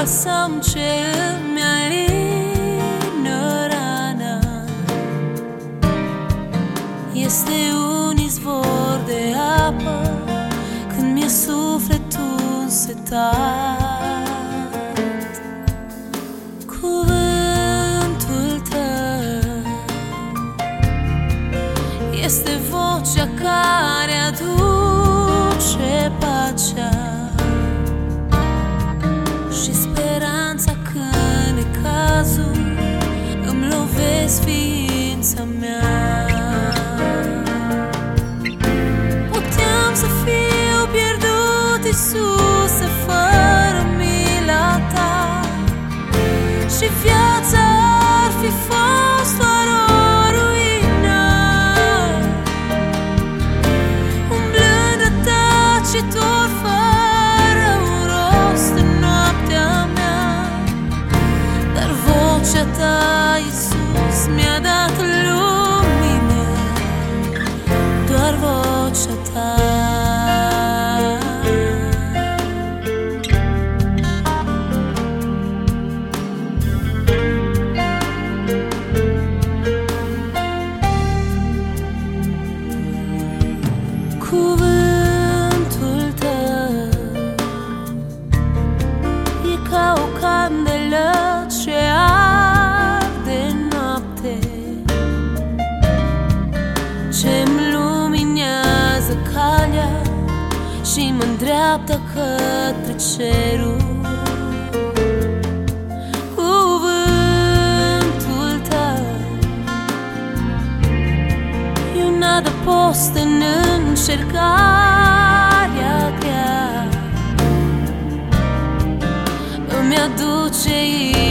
balsam ce îmi alină rana Este un izvor de apă Când mi-e sufletul însetat. Cuvântul tău Este vocea care aduce lovesc ființa mea. Puteam să fiu pierdut, Iisuse, fără mila ta. Și viața ar fi fost doar o ruină. Umblând tacitor fără un rost în noaptea mea. Dar vocea ta, Iisus, mi-a Și mă îndreaptă către cerul. Cuvântul tău E un adăpost în încercarea grea Îmi aduce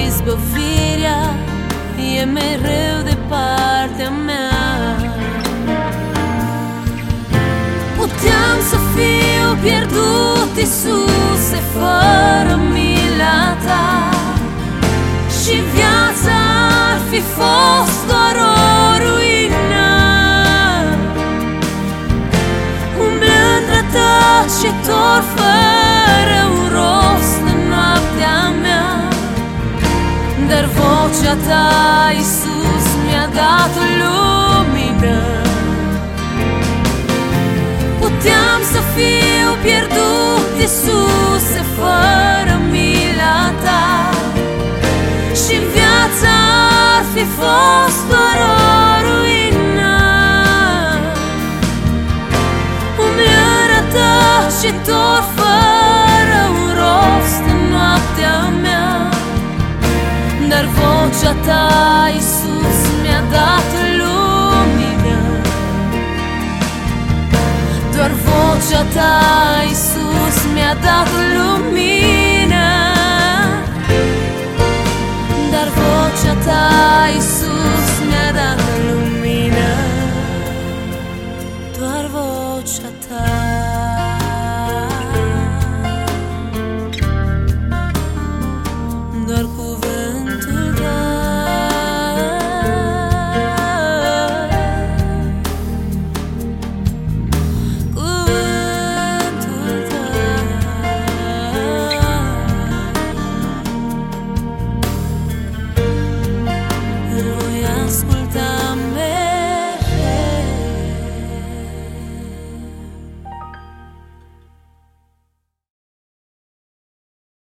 izbăvirea E mereu de pierdut, Iisuse, fără mila ta. Și viața ar fi fost doar o ruină. Umblând rătăcitor fără un rost în noaptea mea. Dar vocea ta, Iisus, mi-a dat lumină Și viața ar fi fost doar o ruină. Umblând rătăcitor fără un rost în noaptea mea. Dar vocea ta, Iisus, mi-a dat lumină. Doar vocea ta, Iisus, mi-a dat lumină